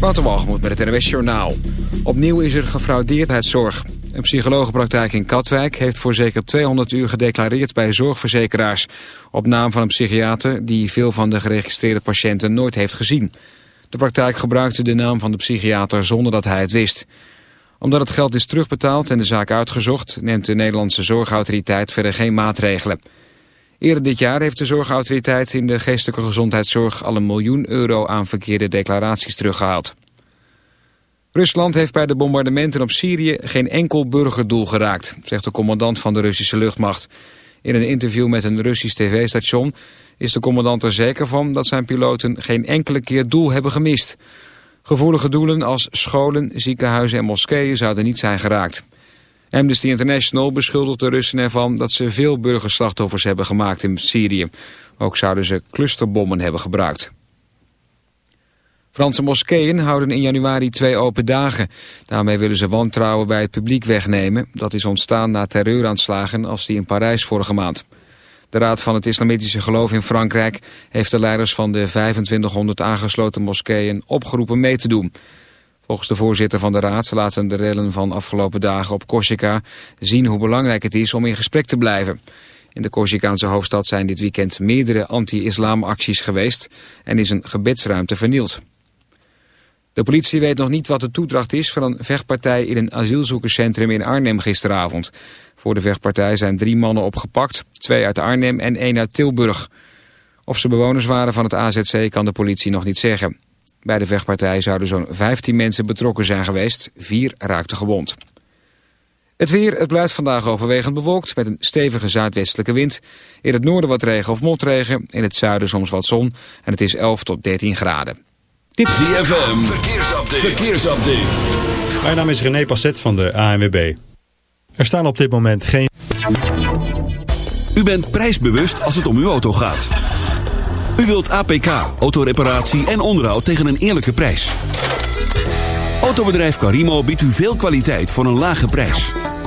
Walgemoed met het NWS Journaal. Opnieuw is er gefraudeerdheidszorg. Een psychologenpraktijk in Katwijk heeft voor zeker 200 uur gedeclareerd bij zorgverzekeraars. Op naam van een psychiater die veel van de geregistreerde patiënten nooit heeft gezien. De praktijk gebruikte de naam van de psychiater zonder dat hij het wist. Omdat het geld is terugbetaald en de zaak uitgezocht... neemt de Nederlandse zorgautoriteit verder geen maatregelen. Eerder dit jaar heeft de zorgautoriteit in de geestelijke gezondheidszorg al een miljoen euro aan verkeerde declaraties teruggehaald. Rusland heeft bij de bombardementen op Syrië geen enkel burgerdoel geraakt, zegt de commandant van de Russische luchtmacht. In een interview met een Russisch tv-station is de commandant er zeker van dat zijn piloten geen enkele keer doel hebben gemist. Gevoelige doelen als scholen, ziekenhuizen en moskeeën zouden niet zijn geraakt. Amnesty International beschuldigt de Russen ervan dat ze veel burgerslachtoffers hebben gemaakt in Syrië. Ook zouden ze clusterbommen hebben gebruikt. Franse moskeeën houden in januari twee open dagen. Daarmee willen ze wantrouwen bij het publiek wegnemen. Dat is ontstaan na terreuraanslagen als die in Parijs vorige maand. De Raad van het Islamitische Geloof in Frankrijk heeft de leiders van de 2500 aangesloten moskeeën opgeroepen mee te doen. Volgens de voorzitter van de Raad laten de rellen van afgelopen dagen op Corsica zien hoe belangrijk het is om in gesprek te blijven. In de Corsicaanse hoofdstad zijn dit weekend meerdere anti-islamacties geweest en is een gebedsruimte vernield. De politie weet nog niet wat de toedracht is van een vechtpartij in een asielzoekerscentrum in Arnhem gisteravond. Voor de vechtpartij zijn drie mannen opgepakt, twee uit Arnhem en één uit Tilburg. Of ze bewoners waren van het AZC kan de politie nog niet zeggen. Bij de vechtpartij zouden zo'n 15 mensen betrokken zijn geweest. Vier raakten gewond. Het weer, het blijft vandaag overwegend bewolkt met een stevige zuidwestelijke wind. In het noorden wat regen of motregen, in het zuiden soms wat zon en het is 11 tot 13 graden. Dit ZFM, verkeersupdate. verkeersupdate. Mijn naam is René Passet van de ANWB. Er staan op dit moment geen... U bent prijsbewust als het om uw auto gaat. U wilt APK, autoreparatie en onderhoud tegen een eerlijke prijs. Autobedrijf Carimo biedt u veel kwaliteit voor een lage prijs.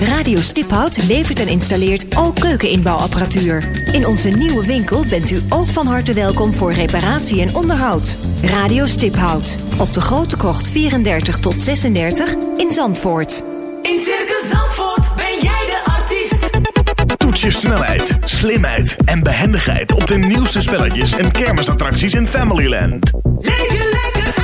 Radio Stiphout levert en installeert ook keukeninbouwapparatuur. In onze nieuwe winkel bent u ook van harte welkom voor reparatie en onderhoud. Radio Stiphout. Op de Grote Kocht 34 tot 36 in Zandvoort. In Circus Zandvoort ben jij de artiest. Toets je snelheid, slimheid en behendigheid op de nieuwste spelletjes en kermisattracties in Familyland. Leef je lekker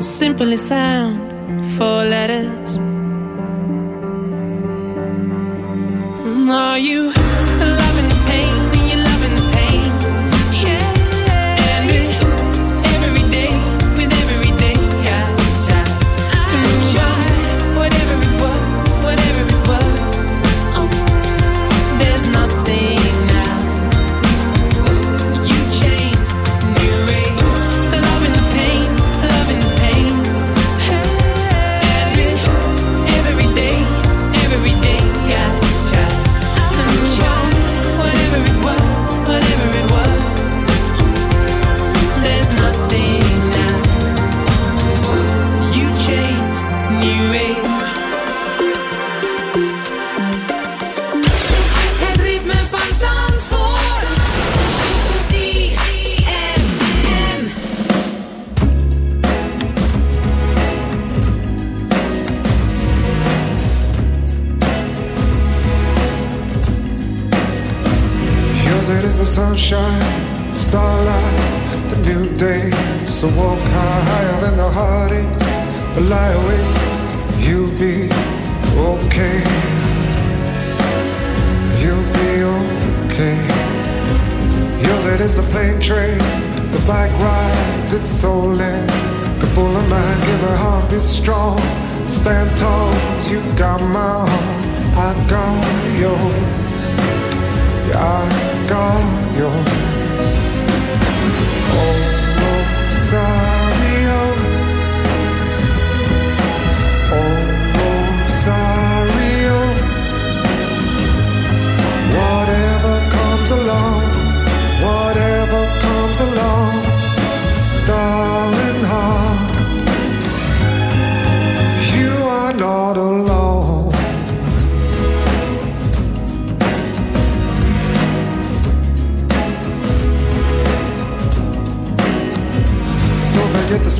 Simply sound, four letters. Are you alive?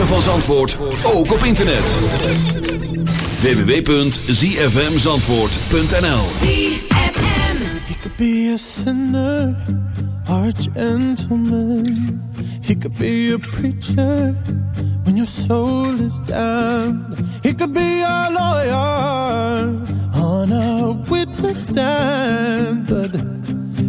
ritme van Zandvoort ook op internet. www.zfmzandvoort.nl ZFM He could be a sinner, arch gentleman. He could be a preacher when your soul is down. He could be a lawyer on a witness stand. But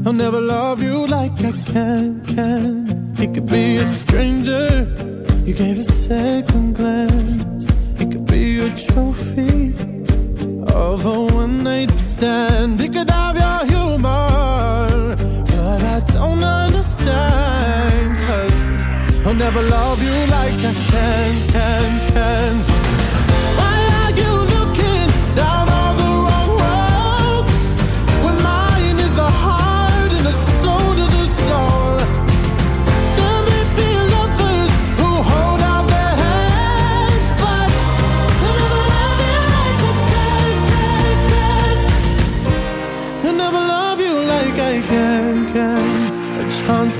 I'll never love you like I can, can. He could be a stranger You gave a second glance. It could be a trophy of a one night stand. It could have your humor, but I don't understand. Cause I'll never love you like I can, can, can.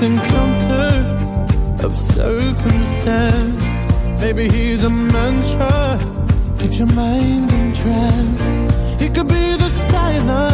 encounter of circumstance. Maybe he's a mantra, Keep your mind entranced. It could be the silence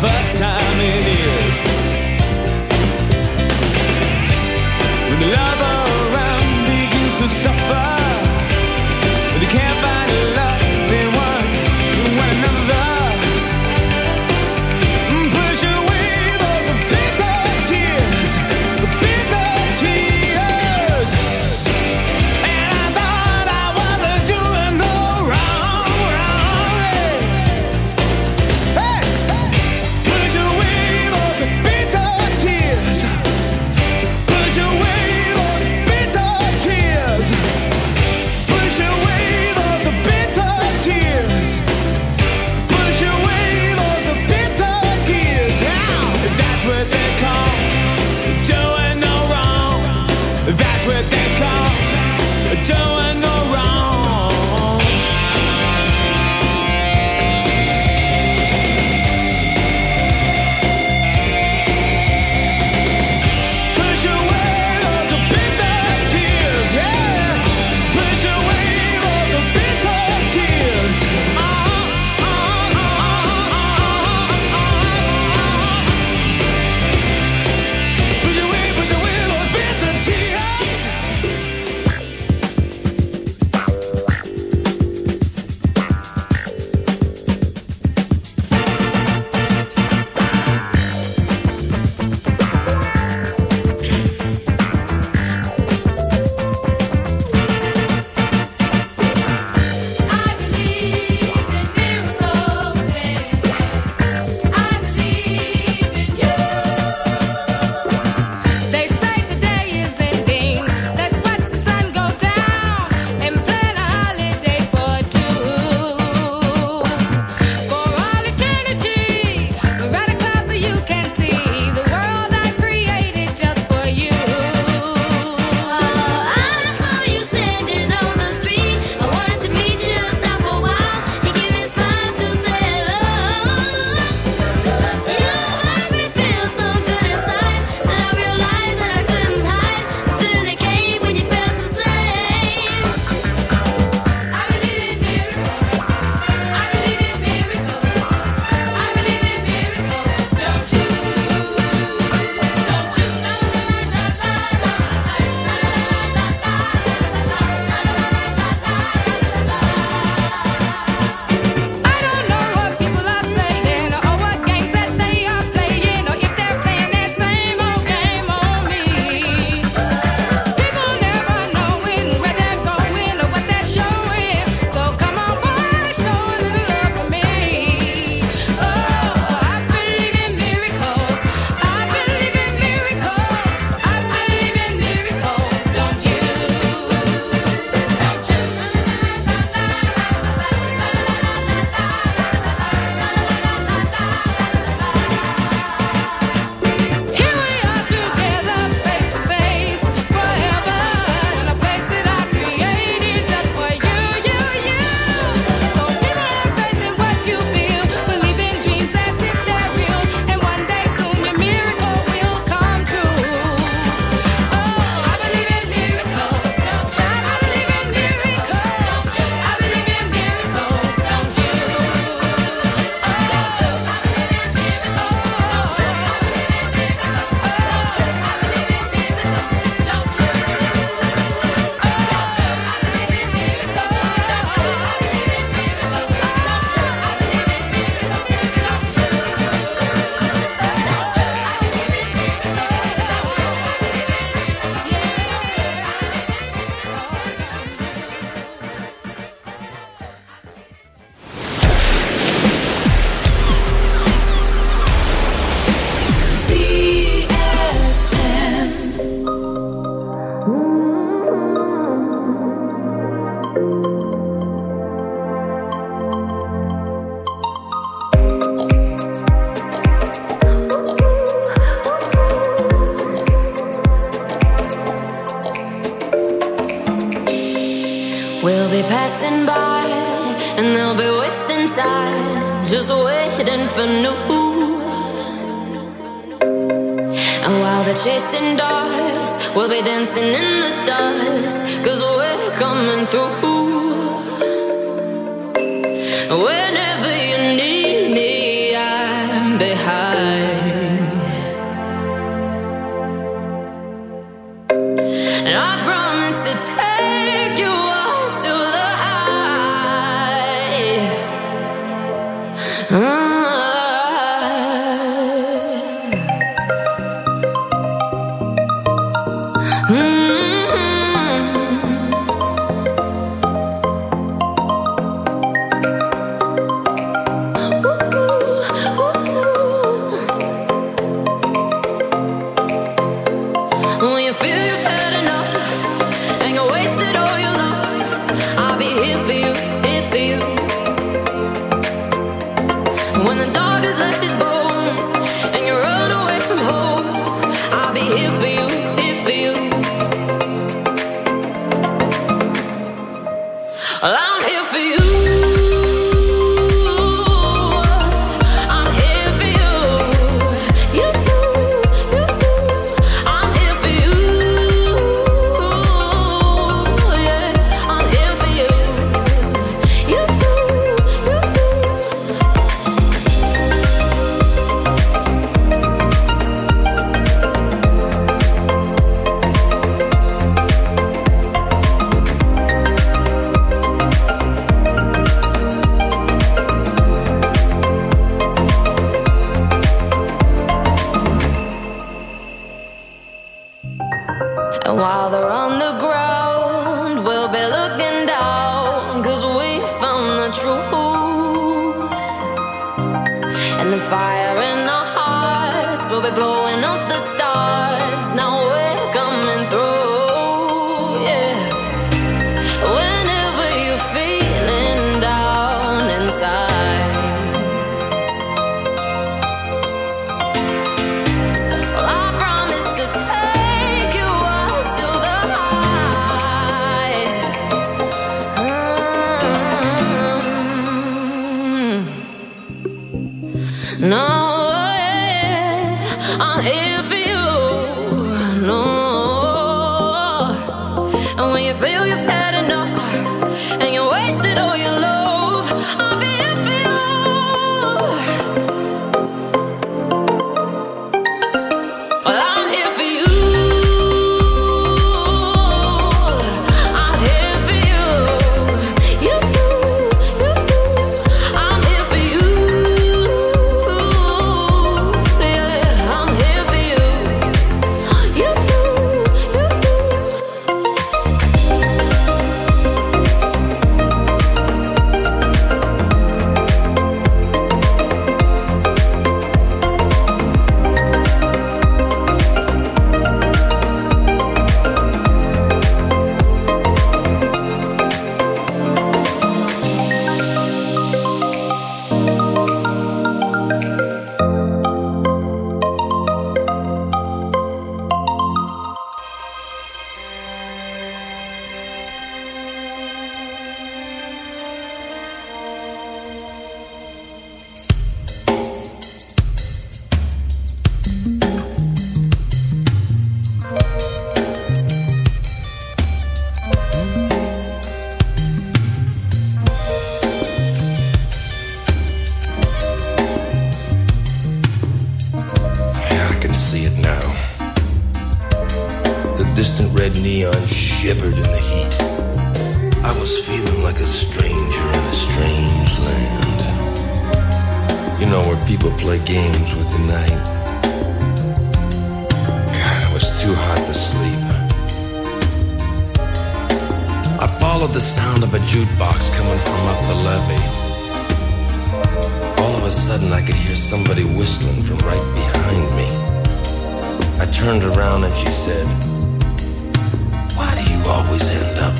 first time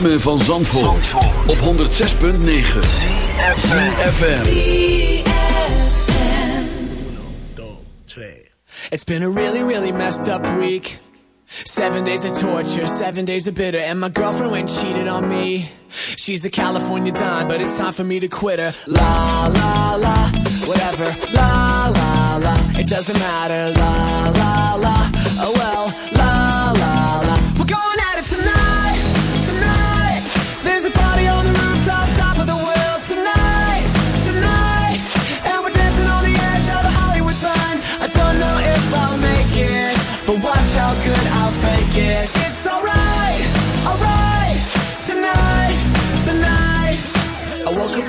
ritme van Zandvoort, op 106.9 FM. It's been a really, really messed up week. Seven days of torture, seven days of bitter, and my girlfriend went cheated on me. She's a California dime, but it's time for me to quit her. La la la, whatever. La la la, it doesn't matter. La la la, oh well. La la la, we're going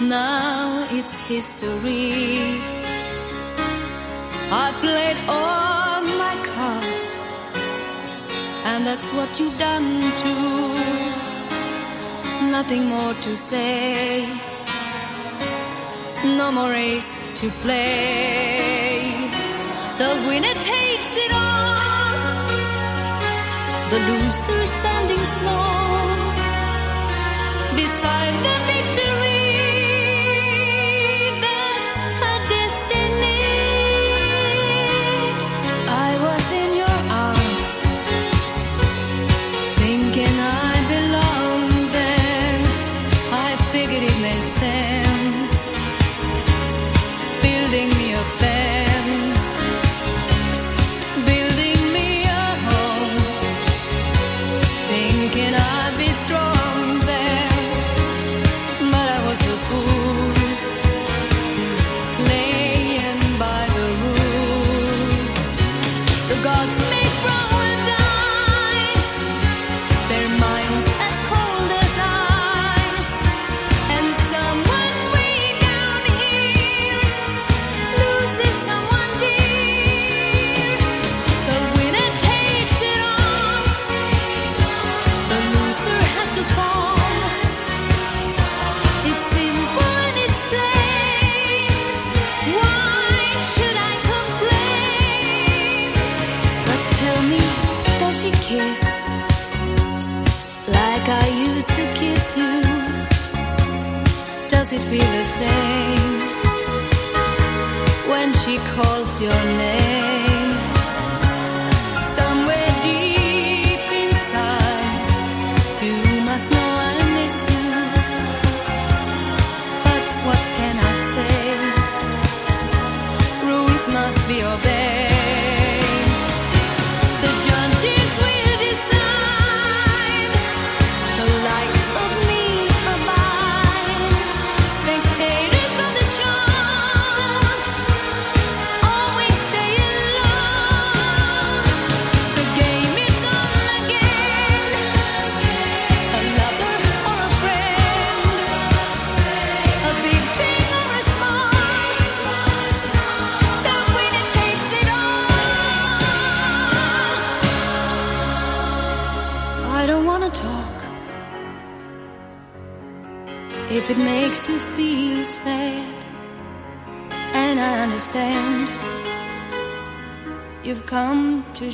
now it's history. I played all my cards, and that's what you've done too. Nothing more to say, no more race to play. The winner takes it all, the loser standing small beside the victor. it feel the same when she calls your name?